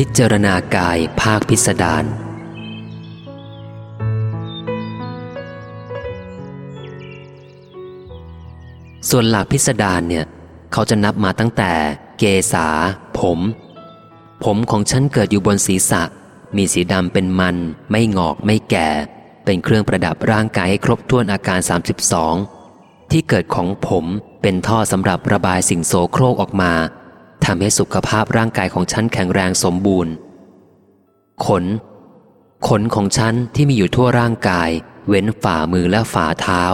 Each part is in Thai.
พิจารณากายภาคพิสดารส่วนหลักพิสดารเนี่ยเขาจะนับมาตั้งแต่เกษาผม ผมของฉันเกิดอยู่บนศีรษะ มีสีดำเป็นมัน ไม่งอกไม่แก่ เป็นเครื่องประดับร่างกายให้ครบถ้วนอาการ 32 ที่เกิดของผมเป็นท่อสำหรับระบายสิ่งโสโครกออกมา ทำให้สุขภาพร่างกายของฉันแข็งแรงสมบูรณ์ ขน ขนของฉันที่มีอยู่ทั่วร่างกาย เว้นฝ่ามือและฝ่าเท้า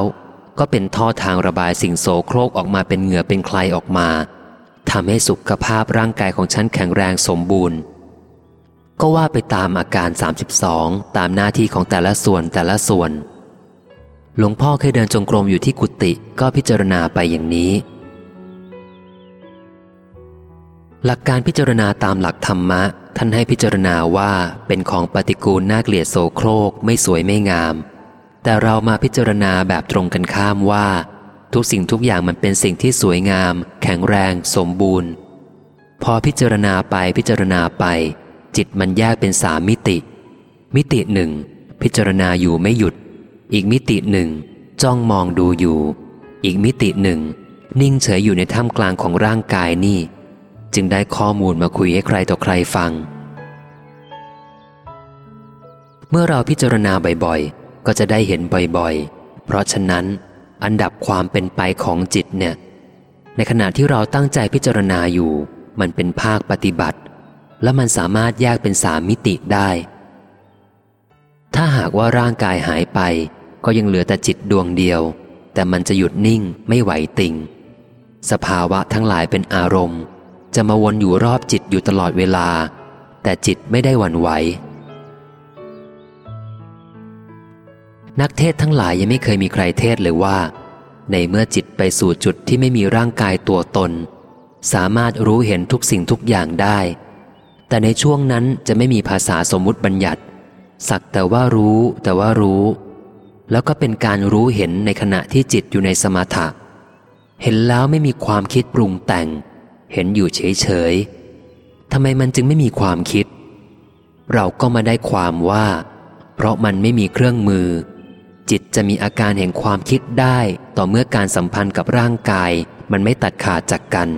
ก็เป็นท่อทางระบายสิ่งโสโครกออกมาเป็นเหงื่อเป็นใครออกมาทำให้สุขภาพร่างกายของฉันแข็งแรงสมบูรณ์ ก็ว่าไปตามอาการ 32 ตามหน้าที่ของแต่ละส่วนแต่ละส่วน หลวงพ่อเคยเดินจงกรมอยู่ที่กุฏิก็พิจารณาไปอย่างนี้ หลักการพิจารณาตามหลักธรรมะ ท่านให้พิจารณาว่าเป็นของปฏิกูลน่าเกลียดโสโครกไม่สวยไม่งาม แต่เรามาพิจารณาแบบตรงกันข้ามว่า ทุกสิ่งทุกอย่างมันเป็นสิ่งที่สวยงาม แข็งแรง สมบูรณ์ พอพิจารณาไปพิจารณาไป จิตมันแยกเป็นสามมิติ มิติหนึ่งพิจารณาอยู่ไม่หยุด อีกมิติหนึ่งจ้องมองดูอยู่ อีกมิติหนึ่ง นิ่งเฉยอยู่ในท่ามกลางของร่างกายนี่ จึงได้ข้อมูลมาคุยให้ใครต่อใครฟัง เมื่อเราพิจารณาบ่อยๆ ก็จะได้เห็นบ่อยๆ เพราะฉะนั้น อันดับความเป็นไปของจิตเนี่ย ในขณะที่เราตั้งใจพิจารณาอยู่ มันเป็นภาคปฏิบัติ และมันสามารถแยกเป็นสามมิติได้ ถ้าหากว่าร่างกายหายไป ก็ยังเหลือแต่จิตดวงเดียว แต่มันจะหยุดนิ่งไม่ไหวติง สภาวะทั้งหลายเป็นอารมณ์ จะมาวนอยู่รอบจิตอยู่ตลอดเวลา แต่จิตไม่ได้หวั่นไหว นักเทศทั้งหลายยังไม่เคยมีใครเทศเลยว่า ในเมื่อจิตไปสู่จุดที่ไม่มีร่างกายตัวตน สามารถรู้เห็นทุกสิ่งทุกอย่างได้ แต่ในช่วงนั้นจะไม่มีภาษาสมมุติบัญญัติ สักแต่ว่ารู้แต่ว่ารู้ แล้วก็เป็นการรู้เห็นในขณะที่จิตอยู่ในสมาธิเห็นแล้วไม่มีความคิดปรุงแต่ง เห็นอยู่เฉยๆทำไมมันจึงไม่มีความคิด เราก็มาได้ความว่า เพราะมันไม่มีเครื่องมือ จิตจะมีอาการแห่งความคิดได้ ต่อเมื่อการสัมพันธ์กับร่างกาย มันไม่ตัดขาดจากกัน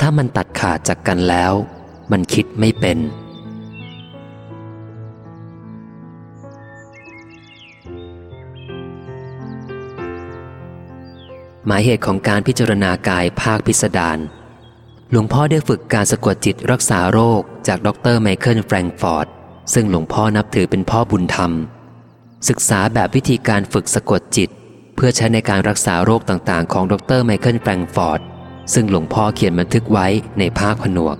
ถ้ามันตัดขาดจากกันแล้ว มันคิดไม่เป็นหมายเหตุของการพิจารณากายภาคพิสดาร หลวงพ่อได้ฝึกการสะกดจิตรักษาโรคจากดรไมเคิลแฟรงฟอร์ด ซึ่งหลวงพ่อนับถือเป็นพ่อบุญธรรม ศึกษาแบบวิธีการฝึกสะกดจิต เพื่อใช้ในการรักษาโรคต่างๆ ของดรไมเคิลแฟรงฟอร์ด ซึ่งหลวงพ่อเขียนบันทึกไว้ในภาคผนวก